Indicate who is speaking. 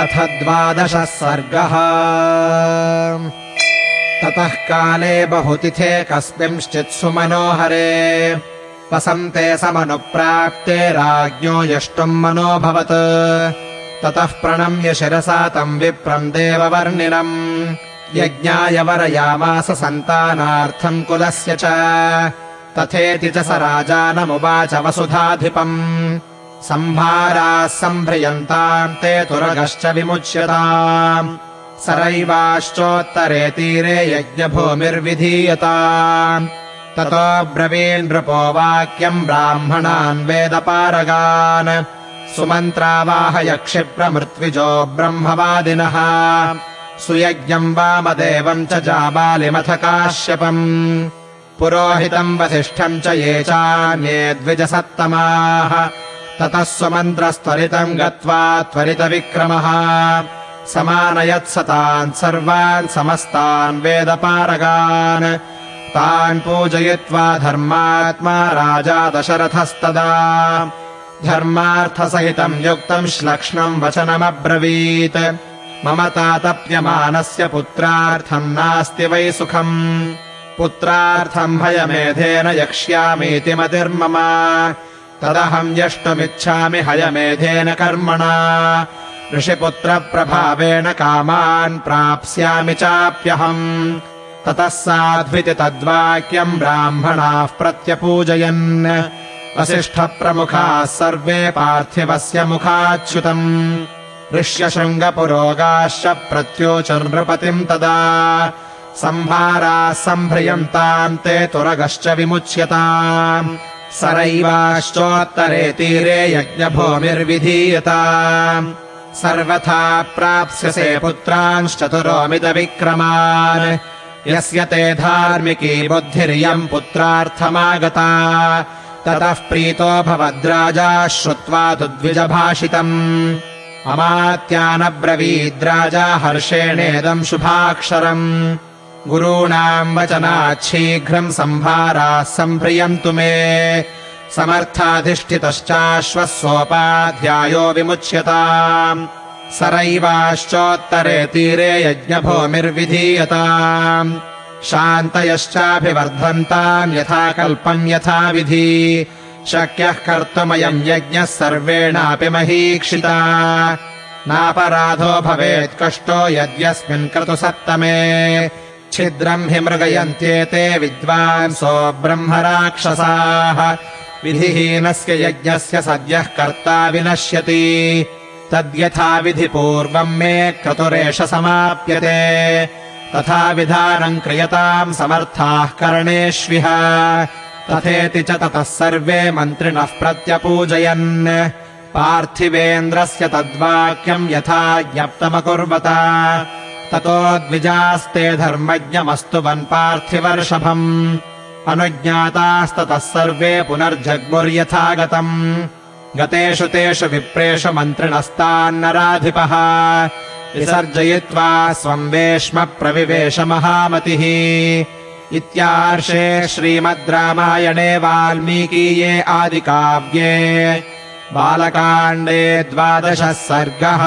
Speaker 1: अथ द्वादशः सर्गः। ततः काले बहुतिथे कस्मिंश्चित्सु मनोहरे वसन्ते समनुप्राप्ते राज्ञो यष्टुम् मनोभवत्। ततः प्रणम्य शिरसा तम् विप्रम् देववर्णिनम्। यज्ञाय वरयामास सन्तानार्थम् कुलस्य च। तथेति च स राजानमुवाच वसुधाधिपम् सम्भाराः सम्भ्रियन्ताम् ते तुरगश्च विमुच्यताम्। सरैवाश्चोत्तरे तीरे यज्ञभूमिर्विधीयताम्। ततो ब्रवीन्नृपो वाक्यम् ब्राह्मणान् वेदपारगान्। सुमन्त्रावाहय क्षिप्रमृत्विजो ब्रह्मवादिनः। सुयज्ञम् वामदेवम् च जाबालिमथ काश्यपम् पुरोहितम् वसिष्ठम् च ये चान्ये द्विजसत्तमाः ततः स्वमन्त्रस्त्वरितम् गत्वा त्वरितविक्रमः। समानयत्सतान् सर्वान् समस्तान् वेदपारगान्। तान् पूजयित्वा धर्मात्मा राजा दशरथस्तदा। धर्मार्थसहितम् युक्तम् श्लक्ष्णम् वचनमब्रवीत्। मम तातप्यमानस्य पुत्रार्थम् नास्ति वै सुखम्। पुत्रार्थम् हयमेधेन यक्ष्यामीति मतिर्मम तदहम् यष्टुमिच्छामि हयमेधेन कर्मणा। ऋषिपुत्रप्रभावेण कामान् प्राप्स्यामि चाप्यहम्। ततः साध्विति तद्वाक्यम् ब्राह्मणाः प्रत्यपूजयन्। वसिष्ठप्रमुखाः सर्वे पार्थिवस्य मुखाच्युतम्। ऋष्यशृङ्गपुरोगाश्च प्रत्योचनृपतिम् तदा। सम्भाराः सम्भ्रियन्ताम् ते तुरगश्च विमुच्यताम् सरैवाश्चोत्तरे तीरे यज्ञभूमिर्विधीयताम् सर्वथा प्राप्स्यसे पुत्रांश्चतुरोमिदविक्रमान् यस्य ते धार्मिकी बुद्धिरियम् पुत्रार्थमागता। ततः प्रीतो भवद्राजा श्रुत्वा तु द्विजभाषितम् अमात्यानब्रवीद्राजा हर्षेणेदम् शुभाक्षरम् गुरूणाम् वचनाच्छीघ्रम् सम्भाराः सम्प्रियन्तु मे। समर्थाधिष्ठितश्चाश्वः सोपाध्यायो विमुच्यताम्। सरैवाश्चोत्तरे तीरे यज्ञभूमिर्विधीयताम्। शान्तयश्चाभिवर्धन्ताम् यथा कल्पम् यथाविधि। शक्यः कर्तुमयम् यज्ञः सर्वेणापि महीक्षिता। नापराधो भवेत् कष्टो यद्यस्मिन् क्रतुसत्तमे छिद्रम् हि मृगयन्त्येते विद्वांसो ब्रह्मराक्षसाः विधिहीनस्य यज्ञस्य सद्यः कर्ता विनश्यति। तद्यथा विधिपूर्वम् मे क्रतुरेष समाप्यते। तथा विधानम् क्रियताम् समर्थाः करणेष्विह। तथेति च ततः सर्वे मन्त्रिणः प्रत्यपूजयन्। पार्थिवेन्द्रस्य तद्वाक्यम् यथा ज्ञप्तमकुर्वत ततो द्विजास्ते धर्मज्ञमस्तु वन्पार्थिवर्षभम् अनुज्ञातास्ततः सर्वे पुनर्जग्मुर्यथा गतम् गतेषु तेषु विप्रेषु मन्त्रिणस्तान्नराधिपः। विसर्जयित्वा स्वम् वेश्म प्रविवेश महामतिः इत्यार्षे श्रीमद् रामायणे वाल्मीकीये आदिकाव्ये। बालकाण्डे द्वादशः सर्गः